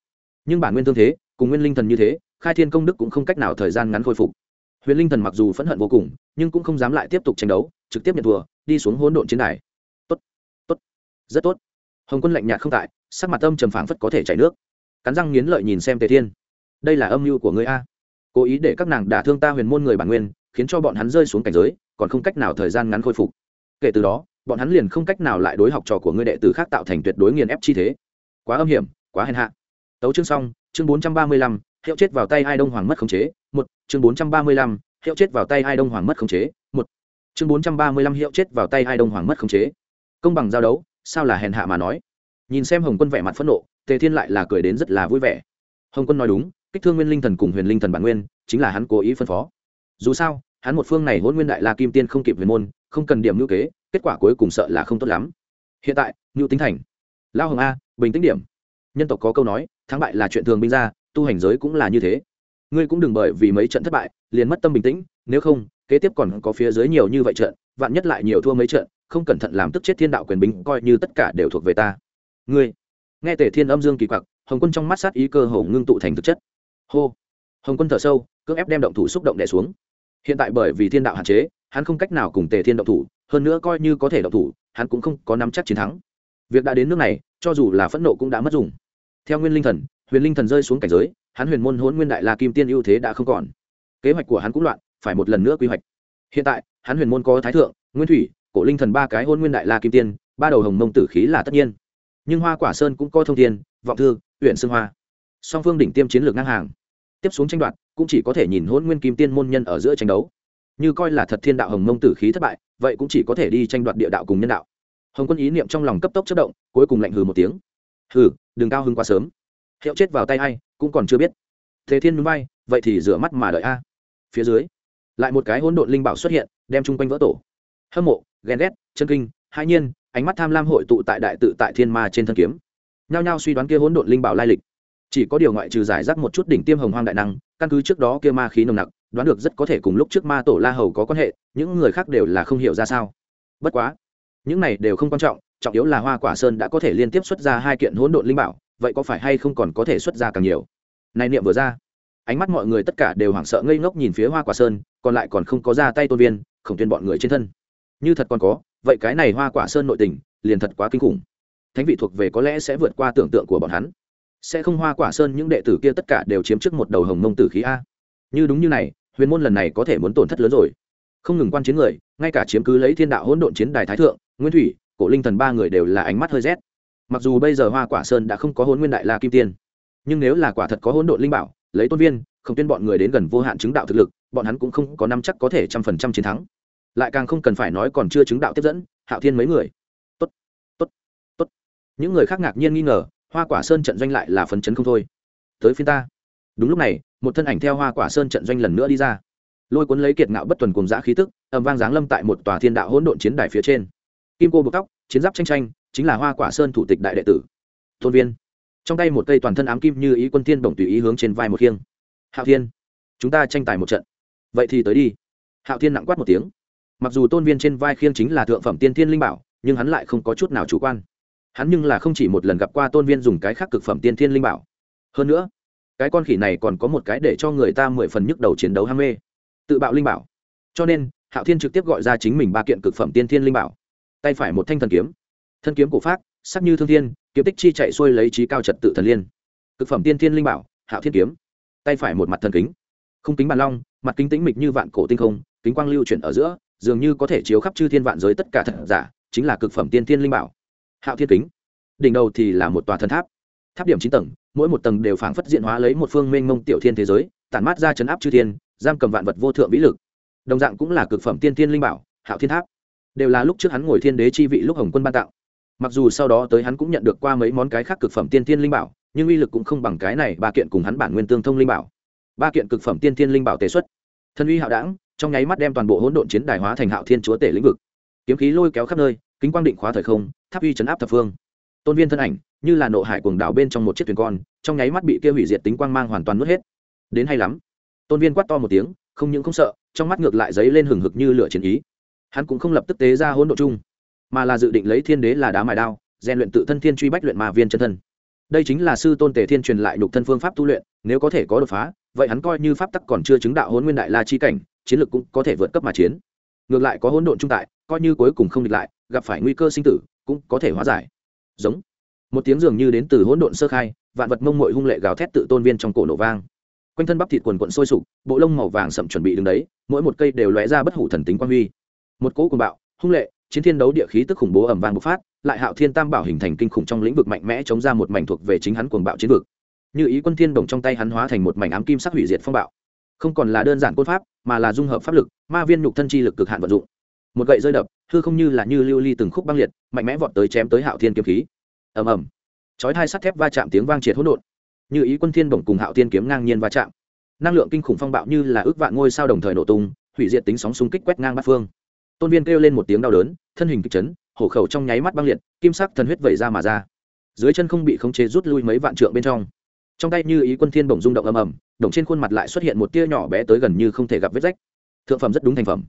Nhưng bản nguyên thương thế, cùng nguyên linh thần như thế, khai thiên công đức cũng không cách nào thời gian ngắn khôi phục. Huyền linh thần mặc dù phẫn hận vô cùng, nhưng cũng không dám lại tiếp tục tranh đấu, trực tiếp nhận thua, đi xuống hỗn độn chiến đài. Tốt tốt, rất tốt. Hồng quân lạnh nhạt không tại, sắc mặt âm trầm phảng phất có thể chảy nước cắn răng nghiến lợi nhìn xem tề thiên. Đây là âm mưu của ngươi a. Cố ý để các nàng đả thương ta huyền môn người bản nguyên, khiến cho bọn hắn rơi xuống cảnh giới, còn không cách nào thời gian ngắn khôi phục. Kể từ đó, bọn hắn liền không cách nào lại đối học trò của ngươi đệ tử khác tạo thành tuyệt đối nghiền ép chi thế. Quá âm hiểm, quá hèn hạ. Tấu chương xong, chương bốn trăm ba mươi lăm, hiệu chết vào tay ai đông hoàng mất khống chế, một, chương bốn trăm ba mươi lăm, hiệu chết vào tay ai đông hoàng mất khống chế, một, chương bốn trăm ba mươi lăm, hiệu chết vào tay ai đông hoàng mất khống chế. Công bằng giao đấu, sao là hèn hạ mà nói? Nhìn xem hồng quân vẻ mặt phẫn nộ tề thiên lại là cười đến rất là vui vẻ. Hồng quân nói đúng, kích thương nguyên linh thần cùng huyền linh thần bản nguyên, chính là hắn cố ý phân phó. Dù sao, hắn một phương này hôn nguyên đại la kim tiên không kịp huyền môn, không cần điểm ngữ kế, kết quả cuối cùng sợ là không tốt lắm. Hiện tại ngữ tính thành lao hồng a, bình tĩnh điểm. Nhân tộc có câu nói, thắng bại là chuyện thường binh ra, tu hành giới cũng là như thế. Ngươi cũng đừng bởi vì mấy trận thất bại, liền mất tâm bình tĩnh, nếu không, kế tiếp còn có phía dưới nhiều như vậy trận, vạn nhất lại nhiều thua mấy trận, không cẩn thận làm tức chết thiên đạo quyền binh, coi như tất cả đều thuộc về ta. Ngươi nghe tề thiên âm dương kỳ quặc, hồng quân trong mắt sát ý cơ hồ ngưng tụ thành thực chất. Hô! Hồng quân thở sâu, cưỡng ép đem động thủ xúc động đẻ xuống. Hiện tại bởi vì thiên đạo hạn chế, hắn không cách nào cùng tề thiên động thủ, hơn nữa coi như có thể động thủ, hắn cũng không có nắm chắc chiến thắng. Việc đã đến nước này, cho dù là phẫn nộ cũng đã mất dùng. Theo nguyên linh thần, huyền linh thần rơi xuống cảnh giới, hắn huyền môn hôn nguyên đại la kim tiên ưu thế đã không còn. Kế hoạch của hắn cũng loạn, phải một lần nữa quy hoạch. Hiện tại, hắn huyền môn có thái thượng, nguyên thủy, cổ linh thần ba cái hôn nguyên đại la kim tiên, ba đầu hồng mông tử khí là tất nhiên nhưng hoa quả sơn cũng có thông thiên, vọng thư huyện sương hoa. Song phương đỉnh tiêm chiến lược ngang hàng. Tiếp xuống tranh đoạt, cũng chỉ có thể nhìn hôn nguyên kim tiên môn nhân ở giữa tranh đấu. Như coi là thật thiên đạo hồng mông tử khí thất bại, vậy cũng chỉ có thể đi tranh đoạt địa đạo cùng nhân đạo. Hồng quân ý niệm trong lòng cấp tốc chất động, cuối cùng lạnh hừ một tiếng. Hừ, đừng cao hưng quá sớm. Hiệu chết vào tay ai, cũng còn chưa biết. Thế thiên núi bay, vậy thì rửa mắt mà đợi a. Phía dưới, lại một cái hỗn độn linh bảo xuất hiện, đem chung quanh vỡ tổ. Hâm mộ, ghen ghét, chân kinh hai nhiên ánh mắt tham lam hội tụ tại đại tự tại thiên ma trên thân kiếm. Nhao nhao suy đoán kia hỗn độn linh bảo lai lịch. Chỉ có điều ngoại trừ giải rác một chút đỉnh tiêm hồng hoang đại năng, căn cứ trước đó kia ma khí nồng nặc, đoán được rất có thể cùng lúc trước ma tổ la hầu có quan hệ, những người khác đều là không hiểu ra sao. Bất quá, những này đều không quan trọng trọng yếu là hoa quả sơn đã có thể liên tiếp xuất ra hai kiện hỗn độn linh bảo, vậy có phải hay không còn có thể xuất ra càng nhiều? Này niệm vừa ra, ánh mắt mọi người tất cả đều hoảng sợ ngây ngốc nhìn phía hoa quả sơn, còn lại còn không có ra tay tôn viên, khổng tuyên bọn người trên thân như thật còn có, vậy cái này hoa quả sơn nội tình, liền thật quá kinh khủng. Thánh vị thuộc về có lẽ sẽ vượt qua tưởng tượng của bọn hắn. Sẽ không hoa quả sơn những đệ tử kia tất cả đều chiếm trước một đầu hồng mông tử khí a. Như đúng như này, huyền môn lần này có thể muốn tổn thất lớn rồi. Không ngừng quan chiến người, ngay cả chiếm cứ lấy thiên đạo hỗn độn chiến đài thái thượng, nguyên thủy, cổ linh thần ba người đều là ánh mắt hơi rét. Mặc dù bây giờ hoa quả sơn đã không có hôn nguyên đại la kim tiên, nhưng nếu là quả thật có hỗn độn linh bảo, lấy tôn viên, không tuyên bọn người đến gần vô hạn chứng đạo thực lực, bọn hắn cũng không có năm chắc có thể trăm phần trăm chiến thắng lại càng không cần phải nói còn chưa chứng đạo tiếp dẫn, hạo thiên mấy người. Tốt tốt tốt. Những người khác ngạc nhiên nghi ngờ, hoa quả sơn trận doanh lại là phấn chấn không thôi. Tới phiên ta. Đúng lúc này, một thân ảnh theo hoa quả sơn trận doanh lần nữa đi ra. Lôi cuốn lấy kiệt ngạo bất tuần cùng giã khí tức ẩm vang giáng lâm tại một tòa thiên đạo hỗn độn chiến đài phía trên. Kim cô buộc tóc, chiến giáp tranh tranh, chính là hoa quả sơn thủ tịch đại đệ tử. Tôn viên. Trong tay một cây toàn thân ám kim như ý quân thiên bổng tùy ý hướng trên vai một khiêng. Hạo thiên, chúng ta tranh tài một trận. Vậy thì tới đi. Hạo thiên nặng quát một tiếng mặc dù tôn viên trên vai khiêng chính là thượng phẩm tiên thiên linh bảo, nhưng hắn lại không có chút nào chủ quan. Hắn nhưng là không chỉ một lần gặp qua tôn viên dùng cái khác cực phẩm tiên thiên linh bảo. Hơn nữa, cái con khỉ này còn có một cái để cho người ta mười phần nhức đầu chiến đấu ham mê. Tự bạo linh bảo. Cho nên, hạo thiên trực tiếp gọi ra chính mình ba kiện cực phẩm tiên thiên linh bảo. Tay phải một thanh thần kiếm. Thân kiếm cổ phát sắc như thương thiên, kiếm tích chi chạy xuôi lấy trí cao trật tự thần liên. Cực phẩm tiên thiên linh bảo, hạo thiên kiếm. Tay phải một mặt thần kính. Không kính bàn long, mặt kính tĩnh mịch như vạn cổ tinh không, kính quang lưu chuyển ở giữa dường như có thể chiếu khắp chư thiên vạn giới tất cả thật giả, chính là cực phẩm tiên thiên linh bảo. Hạo thiên kính. Đỉnh đầu thì là một tòa thần tháp. Tháp điểm chín tầng, mỗi một tầng đều phảng phất diện hóa lấy một phương mênh mông tiểu thiên thế giới, tản mát ra chấn áp chư thiên, giam cầm vạn vật vô thượng vĩ lực. Đồng dạng cũng là cực phẩm tiên thiên linh bảo, hạo thiên tháp. Đều là lúc trước hắn ngồi thiên đế chi vị lúc hồng quân ban tạo. Mặc dù sau đó tới hắn cũng nhận được qua mấy món cái khác cực phẩm tiên thiên linh bảo, nhưng uy lực cũng không bằng cái này ba kiện cùng hắn bản nguyên tương thông linh bảo. Ba kiện cực phẩm tiên thiên linh bảo tề xuất. Thân uy hạo đảng trong nháy mắt đem toàn bộ hỗn độn chiến đài hóa thành hạo thiên chúa tể lĩnh vực. Kiếm khí lôi kéo khắp nơi, kính quang định khóa thời không, tháp uy chấn áp thập phương. Tôn viên thân ảnh, như là nộ hải cuồng đảo bên trong một chiếc thuyền con, trong nháy mắt bị kia hủy diệt tính quang mang hoàn toàn mất hết. Đến hay lắm. Tôn viên quát to một tiếng, không những không sợ, trong mắt ngược lại giấy lên hừng hực như lửa chiến ý. Hắn cũng không lập tức tế ra hỗn độ chung, mà là dự định lấy thiên đế là đá mài đao, rèn luyện tự thân thiên truy bách luyện mà viên chân thân. Đây chính là sư tôn tề thiên truyền lại nhục thân phương pháp tu luyện, nếu có thể có đột phá, vậy hắn coi như pháp tắc còn chưa chứng đạo hôn nguyên đại la chi cảnh chiến lược cũng có thể vượt cấp mà chiến. Ngược lại có hỗn độn trung tại, coi như cuối cùng không địch lại, gặp phải nguy cơ sinh tử, cũng có thể hóa giải. Giống. Một tiếng dường như đến từ hỗn độn sơ khai, vạn vật mông mội hung lệ gào thét tự tôn viên trong cổ nổ vang. Quanh thân bắp thịt quần quận sôi sục, bộ lông màu vàng sậm chuẩn bị đứng đấy, mỗi một cây đều lóe ra bất hủ thần tính quan huy. Một cỗ cùng bạo, hung lệ, chiến thiên đấu địa khí tức khủng bố ẩm vàng bộc phát, lại hạo thiên tam bảo hình thành kinh khủng trong lĩnh vực mạnh mẽ chống ra một mảnh thuộc về chính hắn cuồng bạo chiến vực. Như ý quân thiên đồng trong tay hắn hóa thành một mảnh ám kim sắc hủy diệt phong bạo không còn là đơn giản côn pháp, mà là dung hợp pháp lực, ma viên nhục thân chi lực cực hạn vận dụng. Một gậy rơi đập, hư không như là như lưu ly từng khúc băng liệt, mạnh mẽ vọt tới chém tới hạo thiên kiếm khí. Ầm ầm. Chói hai sắt thép va chạm tiếng vang triệt hỗn độn. Như ý quân thiên bổng cùng hạo thiên kiếm ngang nhiên va chạm. Năng lượng kinh khủng phong bạo như là ước vạn ngôi sao đồng thời nổ tung, hủy diệt tính sóng xung kích quét ngang bát phương. Tôn viên kêu lên một tiếng đau đớn, thân hình kịch chấn, hổ khẩu trong nháy mắt băng liệt, kim sắc thần huyết vẩy ra mà ra. Dưới chân không bị khống chế rút lui mấy vạn trượng bên trong. Trong tay như ý quân thiên bổng rung động ầm ầm đồng trên khuôn mặt lại xuất hiện một tia nhỏ bé tới gần như không thể gặp vết rách. Thượng phẩm rất đúng thành phẩm.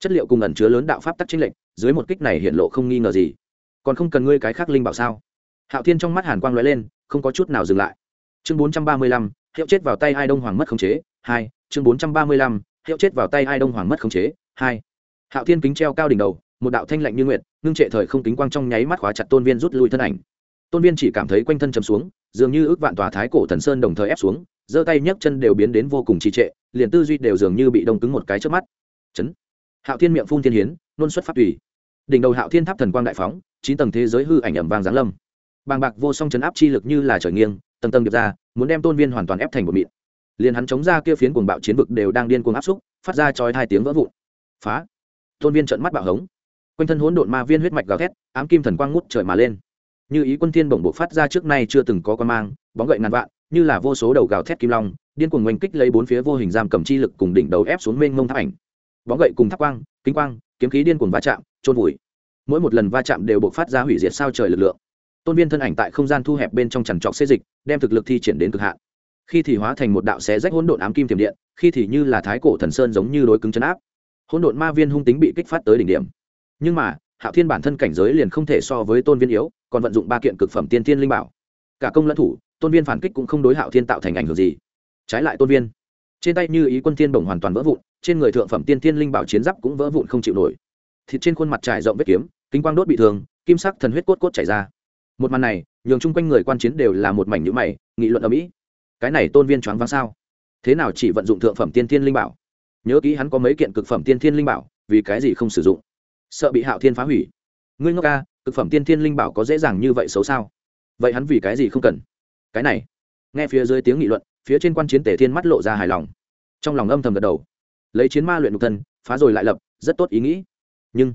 Chất liệu cùng ẩn chứa lớn đạo pháp tắc chính lệnh dưới một kích này hiện lộ không nghi ngờ gì. Còn không cần ngươi cái khác linh bảo sao? Hạo thiên trong mắt hàn quang lóe lên, không có chút nào dừng lại. Chương bốn trăm ba mươi lăm, hiệu chết vào tay ai đông hoàng mất khống chế, hai, chương bốn trăm ba mươi lăm, hiệu chết vào tay ai đông hoàng mất khống chế, hai. Hạo thiên kính treo cao đỉnh đầu, một đạo thanh lạnh như nguyệt, ngưng trệ thời không kính quang trong nháy mắt khóa chặt tôn viên rút lui thân ảnh. Tôn viên chỉ cảm thấy quanh thân chầm xuống, dường như ước vạn tòa thái cổ thần sơn đồng thời ép xuống giơ tay nhấc chân đều biến đến vô cùng trì trệ, liền tư duy đều dường như bị đông cứng một cái trước mắt. Chấn. Hạo thiên miệng phun thiên hiến, nôn xuất phát tùy. Đỉnh đầu hạo thiên tháp thần quang đại phóng, chín tầng thế giới hư ảnh ẩm vàng giáng lâm. Bàng bạc vô song chấn áp chi lực như là trời nghiêng, tầng tầng điệp ra, muốn đem tôn viên hoàn toàn ép thành một mịn. Liền hắn chống ra kia phiến cuồng bạo chiến vực đều đang điên cuồng áp xúc, phát ra chói hai tiếng vỡ vụn. Phá. Tôn viên trợn mắt bạo hống. Quanh thân hỗn độn ma viên huyết mạch gào thét, ám kim thần quang ngút trời mà lên. Như ý quân thiên bổng bộ phát ra trước nay chưa từng có quan mang, bóng gậy ngàn vạn như là vô số đầu gào thét kim long, điên cuồng oanh kích lấy bốn phía vô hình giam cầm chi lực cùng đỉnh đầu ép xuống mênh mông tháp ảnh. Bóng gậy cùng tháp quang, kính quang, kiếm khí điên cuồng va chạm trôn vùi. Mỗi một lần va chạm đều bộc phát ra hủy diệt sao trời lực lượng. Tôn viên thân ảnh tại không gian thu hẹp bên trong trằn trọc xê dịch, đem thực lực thi triển đến cực hạn. Khi thì hóa thành một đạo xé rách hỗn độn ám kim tiềm điện, khi thì như là thái cổ thần sơn giống như đối cứng chấn áp. Hỗn độn ma viên hung tính bị kích phát tới đỉnh điểm. Nhưng mà, hạo thiên bản thân cảnh giới liền không thể so với tôn viên yếu, còn vận dụng ba kiện cực phẩm tiên thiên linh bảo. Cả công lẫn thủ tôn viên phản kích cũng không đối hạo thiên tạo thành ảnh hưởng gì. Trái lại tôn viên, trên tay như ý quân thiên bổng hoàn toàn vỡ vụn, trên người thượng phẩm tiên thiên linh bảo chiến giáp cũng vỡ vụn không chịu nổi. Thịt trên khuôn mặt trải rộng vết kiếm, kính quang đốt bị thương, kim sắc thần huyết cốt cốt chảy ra. Một màn này, nhường chung quanh người quan chiến đều là một mảnh nhũ mày, nghị luận ở mỹ cái này tôn viên choáng váng sao? Thế nào chỉ vận dụng thượng phẩm tiên thiên linh bảo? Nhớ kỹ hắn có mấy kiện cực phẩm tiên thiên linh bảo, vì cái gì không sử dụng? Sợ bị hạo thiên phá hủy. Ngươi ngốc ca, cực phẩm tiên thiên linh bảo có dễ dàng như vậy xấu sao? Vậy hắn vì cái gì không cần? Cái này nghe phía dưới tiếng nghị luận phía trên quan chiến tể thiên mắt lộ ra hài lòng trong lòng âm thầm gật đầu lấy chiến ma luyện nhục thân phá rồi lại lập rất tốt ý nghĩ nhưng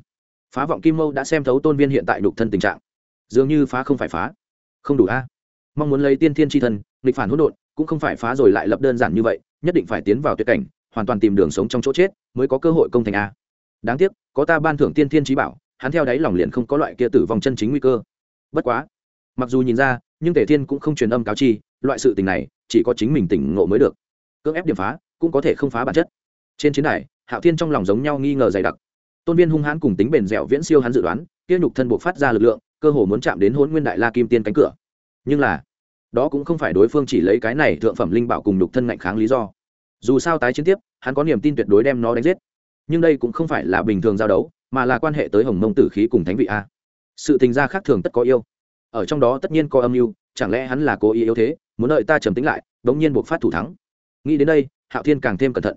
phá vọng kim mâu đã xem thấu tôn viên hiện tại nhục thân tình trạng dường như phá không phải phá không đủ a mong muốn lấy tiên thiên tri thân nghịch phản hỗn độn cũng không phải phá rồi lại lập đơn giản như vậy nhất định phải tiến vào tuyệt cảnh hoàn toàn tìm đường sống trong chỗ chết mới có cơ hội công thành a đáng tiếc có ta ban thưởng tiên thiên trí bảo hắn theo đáy lòng liền không có loại kia tử vong chân chính nguy cơ bất quá mặc dù nhìn ra nhưng tề thiên cũng không truyền âm cáo chi, loại sự tình này chỉ có chính mình tỉnh ngộ mới được. Cưỡng ép điểm phá, cũng có thể không phá bản chất. Trên chiến đài, hạo thiên trong lòng giống nhau nghi ngờ dày đặc. Tôn viên hung hãn cùng tính bền dẻo viễn siêu hắn dự đoán, kia nhục thân buộc phát ra lực lượng, cơ hồ muốn chạm đến hôn nguyên đại la kim tiên cánh cửa. Nhưng là, đó cũng không phải đối phương chỉ lấy cái này thượng phẩm linh bảo cùng nhục thân ngạnh kháng lý do. Dù sao tái chiến tiếp, hắn có niềm tin tuyệt đối đem nó đánh giết. Nhưng đây cũng không phải là bình thường giao đấu, mà là quan hệ tới hồng mông tử khí cùng thánh vị a. Sự tình gia khác thường tất có yêu ở trong đó tất nhiên có âm mưu, chẳng lẽ hắn là cố ý yếu thế, muốn đợi ta trầm tính lại đống nhiên buộc phát thủ thắng. Nghĩ đến đây, hạo thiên càng thêm cẩn thận.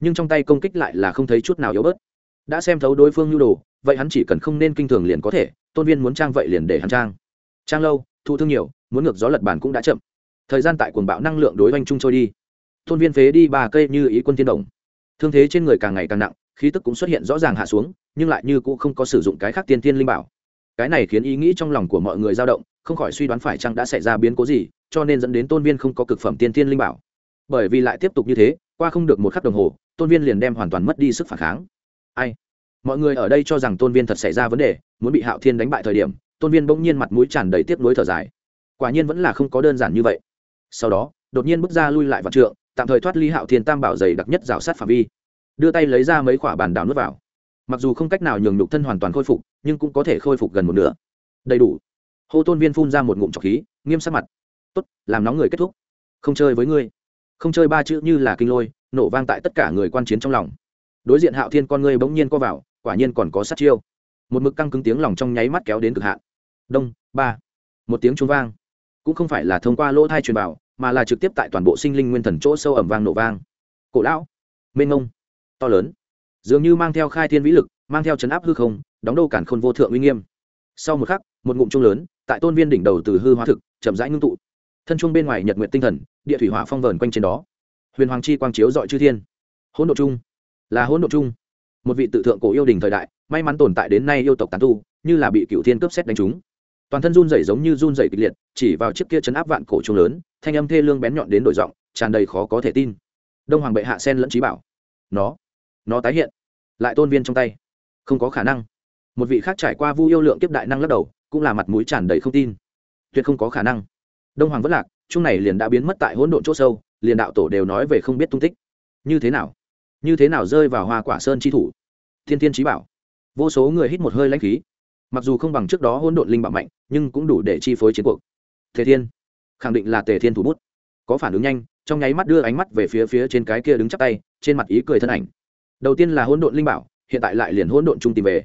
Nhưng trong tay công kích lại là không thấy chút nào yếu bớt. Đã xem thấu đối phương nhu đồ, vậy hắn chỉ cần không nên kinh thường liền có thể, tôn viên muốn trang vậy liền để hắn trang. Trang lâu thu thương nhiều, muốn ngược gió lật bàn cũng đã chậm. Thời gian tại cuồng bạo năng lượng đối oanh trung trôi đi. Tôn viên phế đi ba cây như ý quân thiên đồng. Thương thế trên người càng ngày càng nặng, khí tức cũng xuất hiện rõ ràng hạ xuống, nhưng lại như cũng không có sử dụng cái khác tiên tiên linh bảo cái này khiến ý nghĩ trong lòng của mọi người dao động, không khỏi suy đoán phải chăng đã xảy ra biến cố gì, cho nên dẫn đến tôn viên không có cực phẩm tiên tiên linh bảo. Bởi vì lại tiếp tục như thế, qua không được một khắc đồng hồ, tôn viên liền đem hoàn toàn mất đi sức phản kháng. Ai? Mọi người ở đây cho rằng tôn viên thật xảy ra vấn đề, muốn bị hạo thiên đánh bại thời điểm, tôn viên bỗng nhiên mặt mũi tràn đầy tiếp nối thở dài. Quả nhiên vẫn là không có đơn giản như vậy. Sau đó, đột nhiên bước ra lui lại vạn trượng, tạm thời thoát ly hạo thiên tam bảo dày đặc nhất rào sát phạm vi. Đưa tay lấy ra mấy quả bàn đào nuốt vào mặc dù không cách nào nhường nhục thân hoàn toàn khôi phục, nhưng cũng có thể khôi phục gần một nửa. Đầy đủ. Hô tôn viên phun ra một ngụm trọc khí, nghiêm sắc mặt. Tốt, làm nóng người kết thúc. Không chơi với ngươi. Không chơi ba chữ như là kinh lôi, nổ vang tại tất cả người quan chiến trong lòng. Đối diện hạo thiên con ngươi bỗng nhiên co vào, quả nhiên còn có sát chiêu. Một mực căng cứng tiếng lòng trong nháy mắt kéo đến cực hạn. Đông, ba. Một tiếng trung vang. Cũng không phải là thông qua lỗ thai truyền bảo, mà là trực tiếp tại toàn bộ sinh linh nguyên thần chỗ sâu ẩm vang nổ vang. Cổ lão, mênh ngông to lớn dường như mang theo khai thiên vĩ lực, mang theo chấn áp hư không, đóng đô cản khôn vô thượng uy nghiêm. Sau một khắc, một ngụm trung lớn, tại tôn viên đỉnh đầu từ hư hóa thực, chậm rãi ngưng tụ. Thân trung bên ngoài nhật nguyện tinh thần, địa thủy hỏa phong vờn quanh trên đó. Huyền hoàng chi quang chiếu dọi chư thiên. Hỗn độ chung. Là hỗn độ chung. Một vị tự thượng cổ yêu đình thời đại, may mắn tồn tại đến nay yêu tộc tán tu, như là bị cựu thiên cướp xét đánh trúng. Toàn thân run rẩy giống như run rẩy kịch liệt, chỉ vào chiếc kia chấn áp vạn cổ trung lớn, thanh âm thê lương bén nhọn đến đổi giọng, tràn đầy khó có thể tin. Đông hoàng bệ hạ sen lẫn trí bảo. Nó nó tái hiện. Lại tôn viên trong tay. Không có khả năng. Một vị khác trải qua vu yêu lượng kiếp đại năng lắc đầu, cũng là mặt mũi tràn đầy không tin. Tuyệt không có khả năng. Đông hoàng vất lạc chung này liền đã biến mất tại hỗn độn chỗ sâu, liền đạo tổ đều nói về không biết tung tích. Như thế nào? Như thế nào rơi vào hoa quả sơn chi thủ? Thiên thiên trí bảo. Vô số người hít một hơi lãnh khí. Mặc dù không bằng trước đó hỗn độn linh bảo mạnh, nhưng cũng đủ để chi phối chiến cuộc. Thế thiên. Khẳng định là tề thiên thủ bút. Có phản ứng nhanh, trong nháy mắt đưa ánh mắt về phía phía trên cái kia đứng chắp tay, trên mặt ý cười thân ảnh đầu tiên là hỗn độn linh bảo, hiện tại lại liền hỗn độn trung tìm về.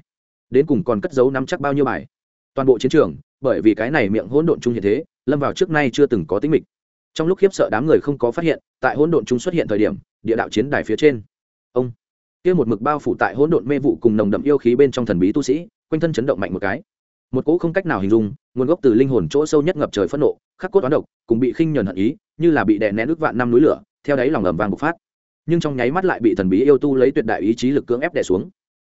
Đến cùng còn cất giấu nắm chắc bao nhiêu bài? Toàn bộ chiến trường, bởi vì cái này miệng hỗn độn trung hiện thế, lâm vào trước nay chưa từng có tính mịch. Trong lúc khiếp sợ đám người không có phát hiện, tại hỗn độn trung xuất hiện thời điểm, địa đạo chiến đài phía trên. Ông! Kia một mực bao phủ tại hỗn độn mê vụ cùng nồng đậm yêu khí bên trong thần bí tu sĩ, quanh thân chấn động mạnh một cái. Một cỗ không cách nào hình dung, nguồn gốc từ linh hồn chỗ sâu nhất ngập trời phẫn nộ, khắc cốt toán độc, cùng bị khinh nhờn hận ý, như là bị đè nén ước vạn năm núi lửa, theo đáy lòng ầm vàng bộc phát nhưng trong nháy mắt lại bị thần bí yêu tu lấy tuyệt đại ý chí lực cưỡng ép đè xuống.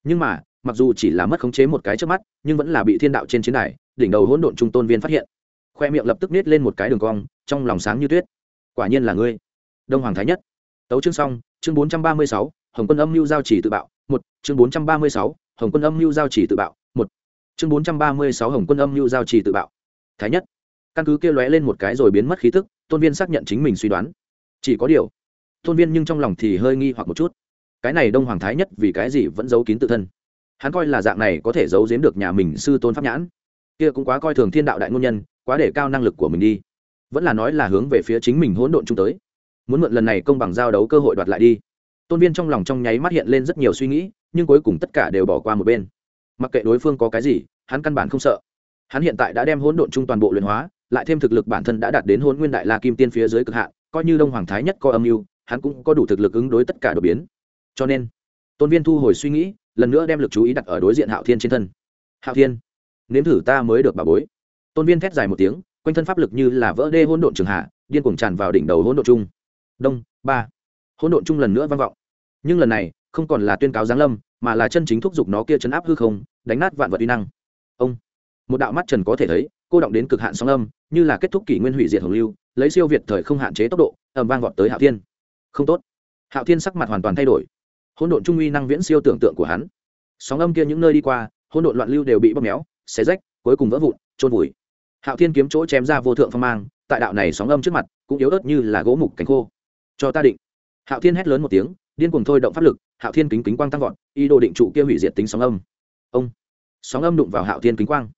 Nhưng mà, mặc dù chỉ là mất khống chế một cái trước mắt, nhưng vẫn là bị thiên đạo trên chiến đài, đỉnh đầu hỗn độn trung tôn viên phát hiện. Khoe miệng lập tức nít lên một cái đường cong, trong lòng sáng như tuyết. Quả nhiên là ngươi. Đông hoàng thái nhất. Tấu chương xong, chương bốn trăm ba mươi sáu, hồng quân âm mưu giao chỉ tự bạo, một, chương bốn trăm ba mươi sáu, hồng quân âm mưu giao chỉ tự bạo, một, chương bốn trăm ba mươi sáu, hồng quân âm mưu giao chỉ tự bạo. Thái nhất. Căn cứ kia lóe lên một cái rồi biến mất khí tức, tôn viên xác nhận chính mình suy đoán. Chỉ có điều tôn viên nhưng trong lòng thì hơi nghi hoặc một chút. Cái này đông hoàng thái nhất vì cái gì vẫn giấu kín tự thân? Hắn coi là dạng này có thể giấu giếm được nhà mình sư tôn pháp nhãn. Kia cũng quá coi thường thiên đạo đại ngôn nhân, quá để cao năng lực của mình đi. Vẫn là nói là hướng về phía chính mình hỗn độn chung tới. Muốn mượn lần này công bằng giao đấu cơ hội đoạt lại đi. Tôn viên trong lòng trong nháy mắt hiện lên rất nhiều suy nghĩ, nhưng cuối cùng tất cả đều bỏ qua một bên. Mặc kệ đối phương có cái gì, hắn căn bản không sợ. Hắn hiện tại đã đem hỗn độn chung toàn bộ luyện hóa, lại thêm thực lực bản thân đã đạt đến hôn nguyên đại la kim tiên phía dưới cực hạn, coi như đông hoàng thái nhất có âm mưu hắn cũng có đủ thực lực ứng đối tất cả đột biến. Cho nên, tôn viên thu hồi suy nghĩ, lần nữa đem lực chú ý đặt ở đối diện hạo thiên trên thân. Hạo thiên, nếm thử ta mới được bà bối. Tôn viên thét dài một tiếng, quanh thân pháp lực như là vỡ đê hỗn độn trường hạ, điên cuồng tràn vào đỉnh đầu hỗn độn chung đông, ba. Hỗn độn chung lần nữa vang vọng. Nhưng lần này, không còn là tuyên cáo giáng lâm, mà là chân chính thúc giục nó kia chấn áp hư không, đánh nát vạn vật uy năng. Ông, một đạo mắt trần có thể thấy, cô động đến cực hạn sóng âm, như là kết thúc kỷ nguyên hủy diệt hồng lưu, lấy siêu việt thời không hạn chế tốc độ ẩm vang vọt tới hạo thiên không tốt. Hạo thiên sắc mặt hoàn toàn thay đổi. Hỗn độn trung uy năng viễn siêu tưởng tượng của hắn. Sóng âm kia những nơi đi qua, hỗn độn loạn lưu đều bị bóp méo, xé rách, cuối cùng vỡ vụn trôn vùi. Hạo thiên kiếm chỗ chém ra vô thượng phong mang, tại đạo này sóng âm trước mặt, cũng yếu ớt như là gỗ mục cánh khô. Cho ta định. Hạo thiên hét lớn một tiếng, điên cuồng thôi động pháp lực, hạo thiên kính kính quang tăng vọt, ý đồ định trụ kia hủy diệt tính sóng âm. Ông. Sóng âm đụng vào hạo thiên kính quang.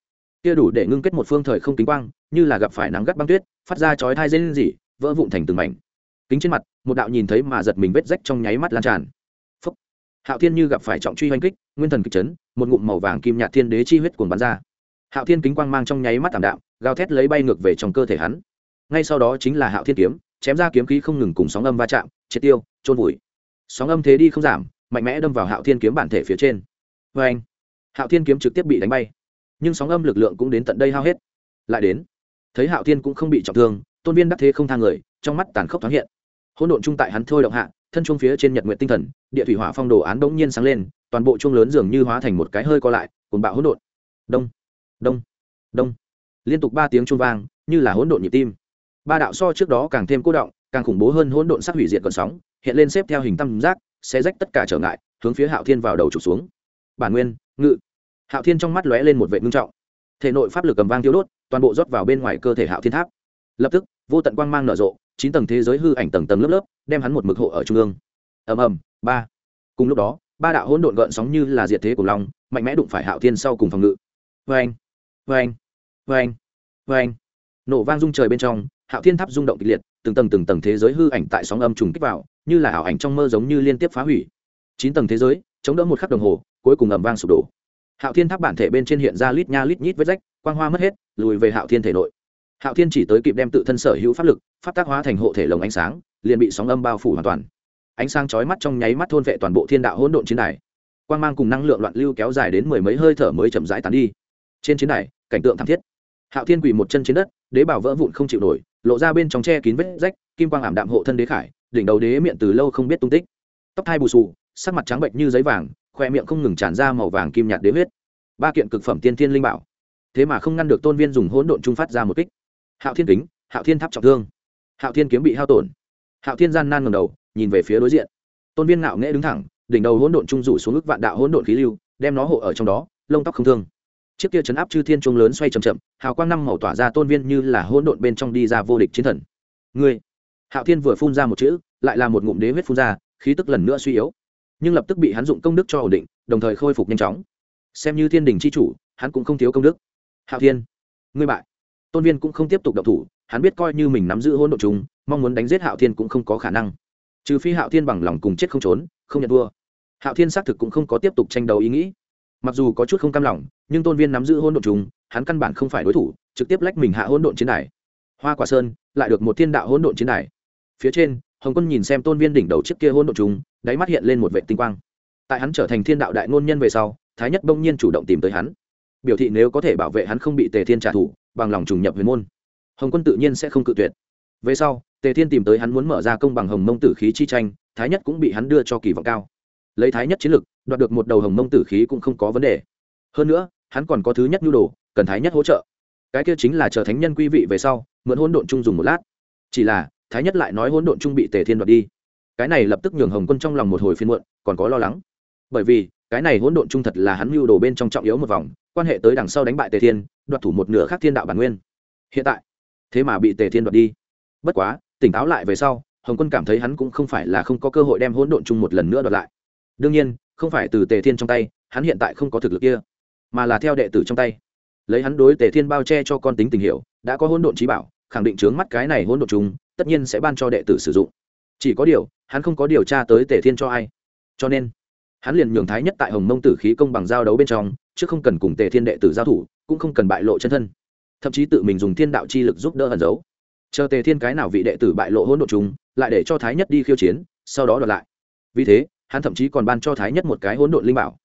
Kia đủ để ngưng kết một phương thời không kính quang, như là gặp phải nắng gắt băng tuyết, phát ra chói thai dây lên dỉ vỡ vụn thành từng mảnh kính trên mặt, một đạo nhìn thấy mà giật mình vết rách trong nháy mắt lan tràn. Phúc. hạo thiên như gặp phải trọng truy oanh kích, nguyên thần kịch chấn, một ngụm màu vàng kim nhạt thiên đế chi huyết cuồng bắn ra. Hạo thiên kính quang mang trong nháy mắt tảm đạm, gào thét lấy bay ngược về trong cơ thể hắn. Ngay sau đó chính là hạo thiên kiếm, chém ra kiếm khí không ngừng cùng sóng âm va chạm, triệt tiêu trôn vùi. Sóng âm thế đi không giảm, mạnh mẽ đâm vào hạo thiên kiếm bản thể phía trên. Vê anh hạo thiên kiếm trực tiếp bị đánh bay. Nhưng sóng âm lực lượng cũng đến tận đây hao hết. Lại đến. Thấy hạo thiên cũng không bị trọng thương, tôn viên đắc thế không thang người, trong mắt tàn khốc thoáng hiện hỗn độn trung tại hắn thôi động hạ, thân chuông phía trên nhật nguyện tinh thần, địa thủy hỏa phong đồ án bỗng nhiên sáng lên, toàn bộ chuông lớn dường như hóa thành một cái hơi co lại cùng bạo hỗn độn. Đông đông đông. Liên tục ba tiếng chuông vang, như là hỗn độn nhịp tim. Ba đạo so trước đó càng thêm cố động, càng khủng bố hơn hỗn độn sắc hủy diệt còn sóng, hiện lên xếp theo hình tam giác sẽ rách tất cả trở ngại, hướng phía hạo thiên vào đầu trục xuống. Bản nguyên, ngự. Hạo thiên trong mắt lóe lên một vệ ngưng trọng. Thể nội pháp lực cầm vang tiêu đốt, toàn bộ rót vào bên ngoài cơ thể hạo thiên tháp lập tức, vô tận quang mang nở rộ, chín tầng thế giới hư ảnh tầng tầng lớp lớp, đem hắn một mực hộ ở trung ương. Ầm ầm, ba. Cùng lúc đó, ba đạo hỗn độn gợn sóng như là diệt thế của long, mạnh mẽ đụng phải hạo thiên sau cùng phòng ngự. Vê anh vê anh vê anh vê anh nổ vang rung trời bên trong, hạo thiên tháp rung động kịch liệt, từng tầng từng tầng thế giới hư ảnh tại sóng âm trùng kích vào, như là ảo ảnh trong mơ giống như liên tiếp phá hủy. Chín tầng thế giới, chống đỡ một khắc đồng hồ, cuối cùng ầm vang sụp đổ. Hạo thiên tháp bản thể bên trên hiện ra lít nha lít nhít vết rách, quang hoa mất hết, lùi về hạo thiên thể nội hạo thiên chỉ tới kịp đem tự thân sở hữu pháp lực, pháp tác hóa thành hộ thể lồng ánh sáng, liền bị sóng âm bao phủ hoàn toàn. Ánh sáng chói mắt trong nháy mắt thôn vệ toàn bộ thiên đạo hỗn độn chiến đài. Quang mang cùng năng lượng loạn lưu kéo dài đến mười mấy hơi thở mới chậm rãi tán đi. Trên chiến đài, cảnh tượng thảm thiết. Hạo thiên quỳ một chân trên đất, đế bảo vỡ vụn không chịu nổi, lộ ra bên trong tre kín vết rách, kim quang ảm đạm hộ thân đế khải, đỉnh đầu đế miệng từ lâu không biết tung tích. Tóc thai bù sù sắc mặt trắng bệnh như giấy vàng, khoe miệng không ngừng tràn ra màu vàng kim nhạt đế huyết. Ba kiện cực phẩm tiên thiên linh bảo. Thế mà không ngăn được tôn viên dùng hỗn độn trung phát ra một kích hạo thiên kính, hạo thiên tháp trọng thương. Hạo thiên kiếm bị hao tổn. Hạo thiên gian nan ngầm đầu, nhìn về phía đối diện. Tôn viên ngạo nghễ đứng thẳng, đỉnh đầu hỗn độn trung rủ xuống ức vạn đạo hỗn độn khí lưu, đem nó hộ ở trong đó, lông tóc không thương. Chiếc kia chấn áp chư thiên trung lớn xoay chậm chậm, hào quang năm màu tỏa ra tôn viên như là hỗn độn bên trong đi ra vô địch chiến thần. Ngươi! Hạo thiên vừa phun ra một chữ, lại là một ngụm đế huyết phun ra, khí tức lần nữa suy yếu. Nhưng lập tức bị hắn dụng công đức cho ổn định, đồng thời khôi phục nhanh chóng. Xem như thiên đình c h i chủ, hắn cũng không thiếu công đức. Hạo thiên! Ngươi bại! Tôn viên cũng không tiếp tục đậu thủ, hắn biết coi như mình nắm giữ hỗn độ chúng, mong muốn đánh giết hạo thiên cũng không có khả năng. Trừ phi hạo thiên bằng lòng cùng chết không trốn, không nhận thua. Hạo thiên xác thực cũng không có tiếp tục tranh đấu ý nghĩ. Mặc dù có chút không cam lòng, nhưng tôn viên nắm giữ hỗn độn chúng, hắn căn bản không phải đối thủ, trực tiếp lách mình hạ hỗn độn chiến đài. Hoa quả sơn lại được một thiên đạo hỗn độn chiến đài. Phía trên, hồng quân nhìn xem tôn viên đỉnh đầu chiếc kia hỗn độn chúng, đáy mắt hiện lên một vệ tinh quang. Tại hắn trở thành thiên đạo đại ngôn nhân về sau, thái nhất bỗng nhiên chủ động tìm tới hắn. Biểu thị nếu có thể bảo vệ hắn không bị tề thiên trả thù bằng lòng trùng nhập huyền môn. Hồng quân tự nhiên sẽ không cự tuyệt. Về sau, tề thiên tìm tới hắn muốn mở ra công bằng hồng mông tử khí chi tranh, thái nhất cũng bị hắn đưa cho kỳ vọng cao. Lấy thái nhất chiến lực, đoạt được một đầu hồng mông tử khí cũng không có vấn đề. Hơn nữa, hắn còn có thứ nhất nhu đồ, cần thái nhất hỗ trợ. Cái kia chính là chờ thánh nhân quý vị về sau, mượn hỗn độn chung dùng một lát. Chỉ là, thái nhất lại nói hỗn độn chung bị tề thiên đoạt đi. Cái này lập tức nhường hồng quân trong lòng một hồi phiên muộn, còn có lo lắng. Bởi vì cái này hỗn độn trung thật là hắn mưu đồ bên trong trọng yếu một vòng, quan hệ tới đằng sau đánh bại tề thiên, đoạt thủ một nửa khác thiên đạo bản nguyên. Hiện tại, thế mà bị tề thiên đoạt đi. Bất quá, tỉnh táo lại về sau, hồng quân cảm thấy hắn cũng không phải là không có cơ hội đem hỗn độn chung một lần nữa đoạt lại. Đương nhiên, không phải từ tề thiên trong tay, hắn hiện tại không có thực lực kia, mà là theo đệ tử trong tay. Lấy hắn đối tề thiên bao che cho con tính tình hiểu, đã có hỗn độn trí bảo, khẳng định chướng mắt cái này hỗn độn chung tất nhiên sẽ ban cho đệ tử sử dụng. Chỉ có điều, hắn không có điều tra tới tề thiên cho ai. Cho nên hắn liền nhường thái nhất tại hồng mông tử khí công bằng giao đấu bên trong, chứ không cần cùng tề thiên đệ tử giao thủ, cũng không cần bại lộ chân thân. Thậm chí tự mình dùng thiên đạo chi lực giúp đỡ ẩn giấu. Chờ tề thiên cái nào vị đệ tử bại lộ hỗn độ chúng lại để cho thái nhất đi khiêu chiến, sau đó đoạt lại. Vì thế, hắn thậm chí còn ban cho thái nhất một cái hỗn độn linh bảo.